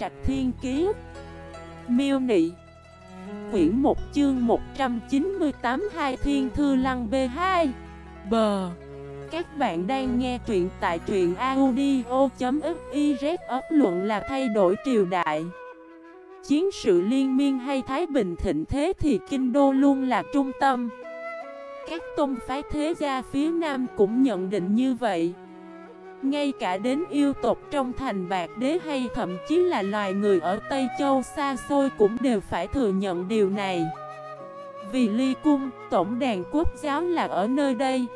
Trạch Thiên Kiế Miêu Nị. Quyển 1 chương 198 Hai Thiên Thư Lăng B2 Bờ Các bạn đang nghe truyện tại truyện audio.xyz ấp luận là thay đổi triều đại. Chiến sự liên miên hay Thái Bình thịnh thế thì Kinh Đô luôn là trung tâm. Các tôn phái thế gia phía Nam cũng nhận định như vậy ngay cả đến yêu tộc trong thành bạc đế hay thậm chí là loài người ở Tây Châu xa xôi cũng đều phải thừa nhận điều này. Vì ly cung, tổng đàn quốc giáo là ở nơi đây.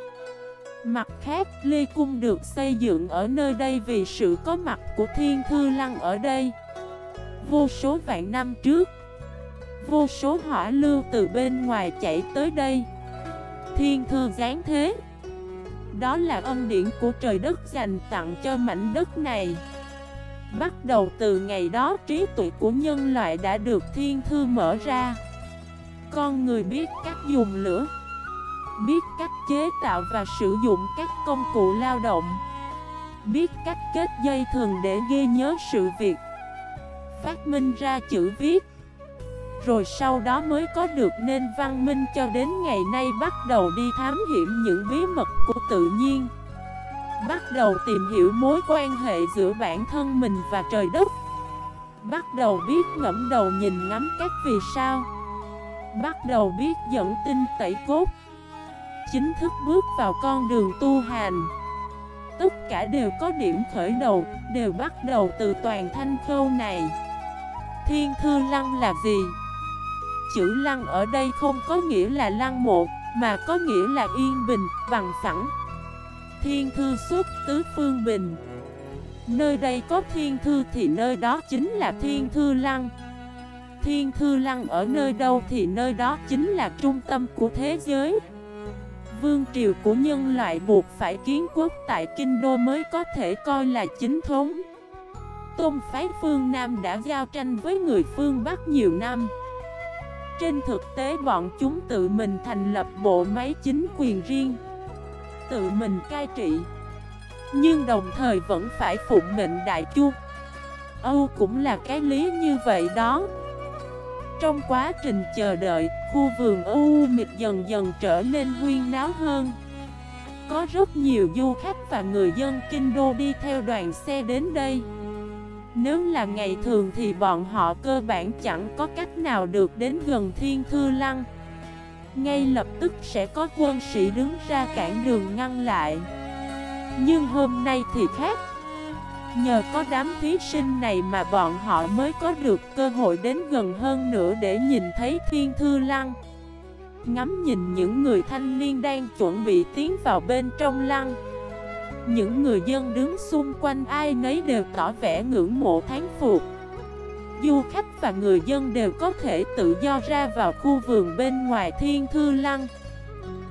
Mặt khác, ly cung được xây dựng ở nơi đây vì sự có mặt của thiên thư lăng ở đây. Vô số vạn năm trước Vô số hỏa lưu từ bên ngoài chạy tới đây. Thiên thư giáng thế đó là ân điển của trời đất dành tặng cho mảnh đất này. Bắt đầu từ ngày đó, trí tuệ của nhân loại đã được thiên thư mở ra. Con người biết cách dùng lửa, Biết cách chế tạo và sử dụng các công cụ lao động, Biết cách kết dây thường để ghi nhớ sự việc. Phát minh ra chữ viết rồi sau đó mới có được nên văn minh cho đến ngày nay bắt đầu đi thám hiểm những bí mật của tự nhiên. Bắt đầu tìm hiểu mối quan hệ giữa bản thân mình và trời đất. Bắt đầu biết ngẫm đầu nhìn ngắm các vì sao. Bắt đầu biết dẫn tinh tẩy cốt. Chính thức bước vào con đường tu hành. Tất cả đều có điểm khởi đầu, Đều bắt đầu từ toàn thanh khâu này. Thiên thư lăng là gì? Chữ lăng ở đây không có nghĩa là lăng mộ, mà có nghĩa là yên bình, bằng phẳng. Thiên thư xuất tứ phương bình. Nơi đây có thiên thư thì nơi đó chính là thiên thư lăng. Thiên thư lăng ở nơi đâu thì nơi đó chính là trung tâm của thế giới. Vương triều của nhân loại buộc phải kiến quốc tại Kinh Đô mới có thể coi là chính thống. Tôn phái phương Nam đã giao tranh với người phương Bắc nhiều năm. Trên thực tế bọn chúng tự mình thành lập bộ máy chính quyền riêng Tự mình cai trị. Nhưng đồng thời vẫn phải phụng mệnh đại chu. Âu cũng là cái lý như vậy đó. Trong quá trình chờ đợi, khu vườn U mịt dần dần trở nên huyên náo hơn. Có rất nhiều du khách và người dân kinh đô đi theo đoàn xe đến đây nếu là ngày thường thì bọn họ cơ bản chẳng có cách nào được đến gần Thiên Thư Lăng. Ngay lập tức sẽ có quân sĩ đứng ra cản đường ngăn lại. Nhưng hôm nay thì khác. Nhờ có đám thí sinh này mà bọn họ mới có được cơ hội đến gần hơn nữa để nhìn thấy Thiên Thư Lăng. Ngắm nhìn những người thanh niên đang chuẩn bị tiến vào bên trong lăng những người dân đứng xung quanh ai nấy đều tỏ vẻ ngưỡng mộ thán phục. Du khách và người dân đều có thể tự do ra vào khu vườn bên ngoài thiên thư lăng.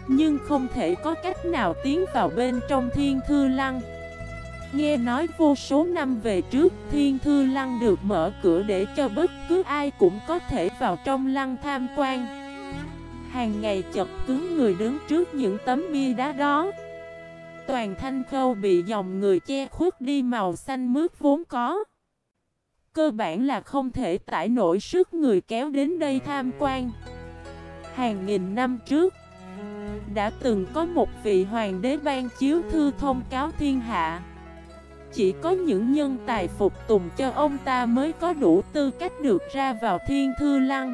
Nhưng không thể có cách nào tiến vào bên trong thiên thư lăng. Nghe nói vô số năm về trước, thiên thư lăng được mở cửa để cho bất cứ ai cũng có thể vào trong lăng tham quan. Hàng ngày chật cứng người đứng trước những tấm bia đá đó toàn thanh khâu bị dòng người che khuất đi màu xanh mướt vốn có. Cơ bản là không thể tải nổi sức người kéo đến đây tham quan. Hàng nghìn năm trước, đã từng có một vị hoàng đế ban chiếu thư thông cáo thiên hạ. Chỉ có những nhân tài phục tùng cho ông ta mới có đủ tư cách được ra vào thiên thư lăng.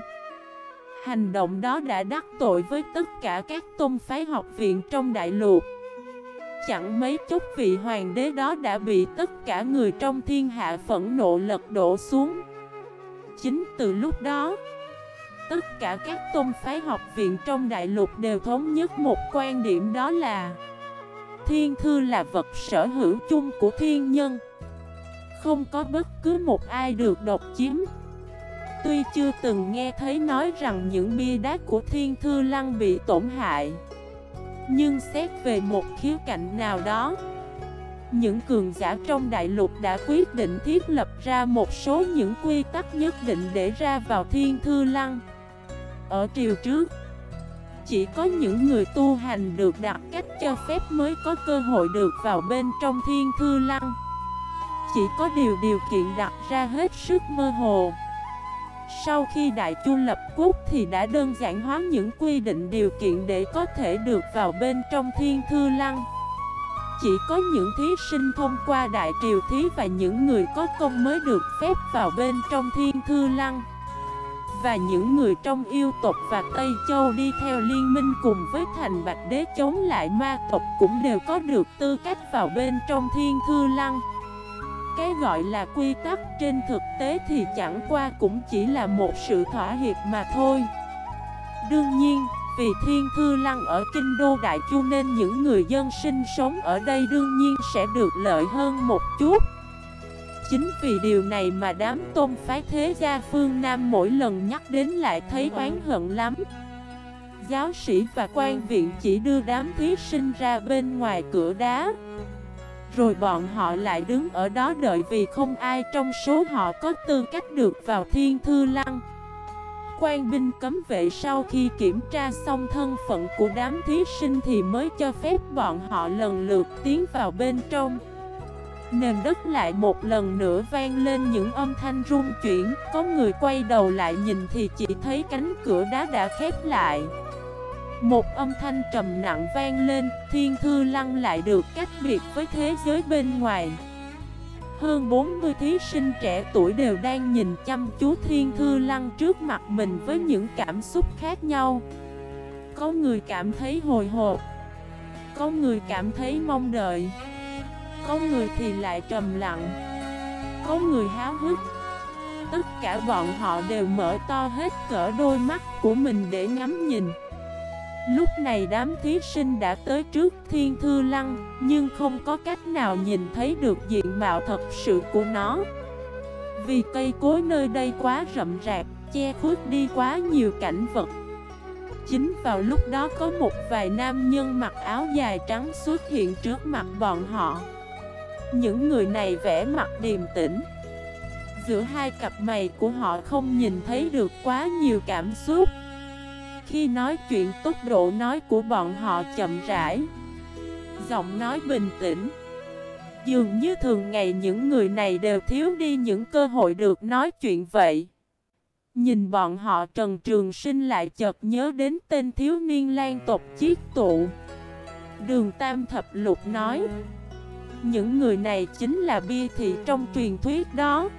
Hành động đó đã đắc tội với tất cả các tôn phái học viện trong đại lục chẳng mấy chốc vị hoàng đế đó đã bị tất cả người trong thiên hạ phẫn nộ lật đổ xuống. Chính từ lúc đó, tất cả các tôn phái học viện trong đại lục đều thống nhất một quan điểm đó là Thiên thư là vật sở hữu chung của thiên nhân Không có bất cứ một ai được độc chiếm Tuy chưa từng nghe thấy nói rằng những bia đá của thiên thư lăng bị tổn hại nhưng xét về một khía cạnh nào đó, Những cường giả trong đại lục đã quyết định thiết lập ra một số những quy tắc nhất định để ra vào thiên thư lăng. Ở triều trước, Chỉ có những người tu hành được đặt cách cho phép mới có cơ hội được vào bên trong thiên thư lăng. Chỉ có điều điều kiện đặt ra hết sức mơ hồ. Sau khi Đại Chu lập quốc thì đã đơn giản hóa những quy định điều kiện để có thể được vào bên trong Thiên Thư Lăng Chỉ có những thí sinh thông qua Đại Triều Thí và những người có công mới được phép vào bên trong Thiên Thư Lăng và những người trong yêu tộc và Tây Châu đi theo liên minh cùng với thành Bạch Đế chống lại ma tộc cũng đều có được tư cách vào bên trong thiên thư lăng. Cái gọi là quy tắc trên thực tế thì chẳng qua cũng chỉ là một sự thỏa hiệp mà thôi. Đương nhiên, vì thiên thư lăng ở kinh đô Đại Chu nên những người dân sinh sống ở đây đương nhiên sẽ được lợi hơn một chút. Chính vì điều này mà đám tôn phái thế gia phương Nam mỗi lần nhắc đến lại thấy oán hận lắm Giáo sĩ và quan viện chỉ đưa đám thí sinh ra bên ngoài cửa đá rồi bọn họ lại đứng ở đó đợi vì không ai trong số họ có tư cách được vào thiên thư lăng. Quan binh cấm vệ sau khi kiểm tra xong thân phận của đám thí sinh thì mới cho phép bọn họ lần lượt tiến vào bên trong. Nền đất lại một lần nữa vang lên những âm thanh rung chuyển, Có người quay đầu lại nhìn thì chỉ thấy cánh cửa đá đã khép lại. Một âm thanh trầm nặng vang lên, Thiên thư lăng lại được cách biệt với thế giới bên ngoài. Hơn 40 thí sinh trẻ tuổi đều đang nhìn chăm chú thiên thư lăng trước mặt mình với những cảm xúc khác nhau. Có người cảm thấy hồi hộp, Có người cảm thấy mong đợi, có người thì lại trầm lặng, Có người háo hức. Tất cả bọn họ đều mở to hết cỡ đôi mắt của mình để ngắm nhìn. Lúc này đám thí sinh đã tới trước thiên thư lăng, Nhưng không có cách nào nhìn thấy được diện mạo thật sự của nó. Vì cây cối nơi đây quá rậm rạp, Che khuất đi quá nhiều cảnh vật. Chính vào lúc đó có một vài nam nhân mặc áo dài trắng xuất hiện trước mặt bọn họ. Những người này vẽ mặt điềm tĩnh. Giữa hai cặp mày của họ không nhìn thấy được quá nhiều cảm xúc. Khi nói chuyện tốc độ nói của bọn họ chậm rãi. Giọng nói bình tĩnh. Dường như thường ngày những người này đều thiếu đi những cơ hội được nói chuyện vậy. Nhìn bọn họ, Trần Trường Sinh lại chợt nhớ đến tên thiếu niên lan tộc chiết tụ. Đường Tam Thập Lục nói, những người này chính là bia thị trong truyền thuyết đó.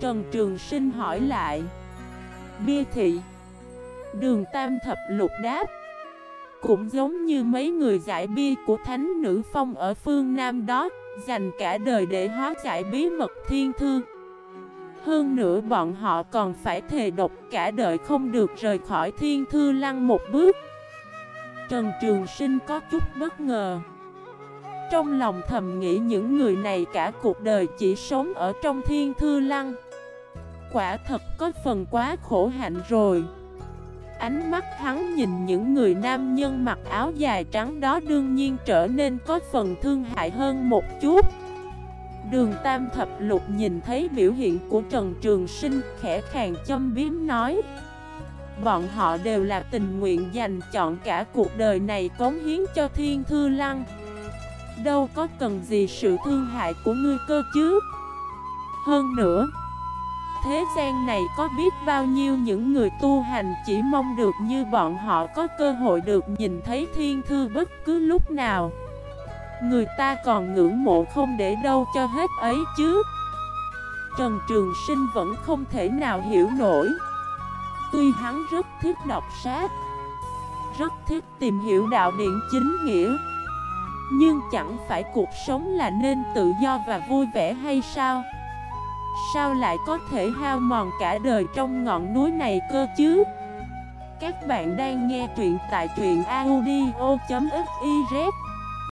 Trần Trường Sinh hỏi lại, Bia thị Đường Tam Thập Lục đáp. Cũng giống như mấy người giải bia của Thánh Nữ Phong ở phương Nam đó, Dành cả đời để hóa giải bí mật thiên thư Hơn nữa bọn họ còn phải thề độc cả đời không được rời khỏi thiên thư lăng một bước. Trần Trường Sinh có chút bất ngờ. Trong lòng thầm nghĩ những người này cả cuộc đời chỉ sống ở trong thiên thư lăng. Quả thật có phần quá khổ hạnh rồi. Ánh mắt hắn nhìn những người nam nhân mặc áo dài trắng đó đương nhiên trở nên có phần thương hại hơn một chút. Đường Tam Thập Lục nhìn thấy biểu hiện của Trần Trường Sinh khẽ khàng châm biếm nói, Bọn họ đều là tình nguyện dành chọn cả cuộc đời này cống hiến cho Thiên Thư Lăng. Đâu có cần gì sự thương hại của ngươi cơ chứ? Hơn nữa Thế gian này có biết bao nhiêu những người tu hành chỉ mong được như bọn họ có cơ hội được nhìn thấy thiên thư bất cứ lúc nào. Người ta còn ngưỡng mộ không để đâu cho hết ấy chứ. Trần Trường Sinh vẫn không thể nào hiểu nổi. Tuy hắn rất thích đọc sách, Rất thích tìm hiểu đạo điện chính nghĩa, nhưng chẳng phải cuộc sống là nên tự do và vui vẻ hay sao? Sao lại có thể hao mòn cả đời trong ngọn núi này cơ chứ? Các bạn đang nghe truyện tại truyện audio.fif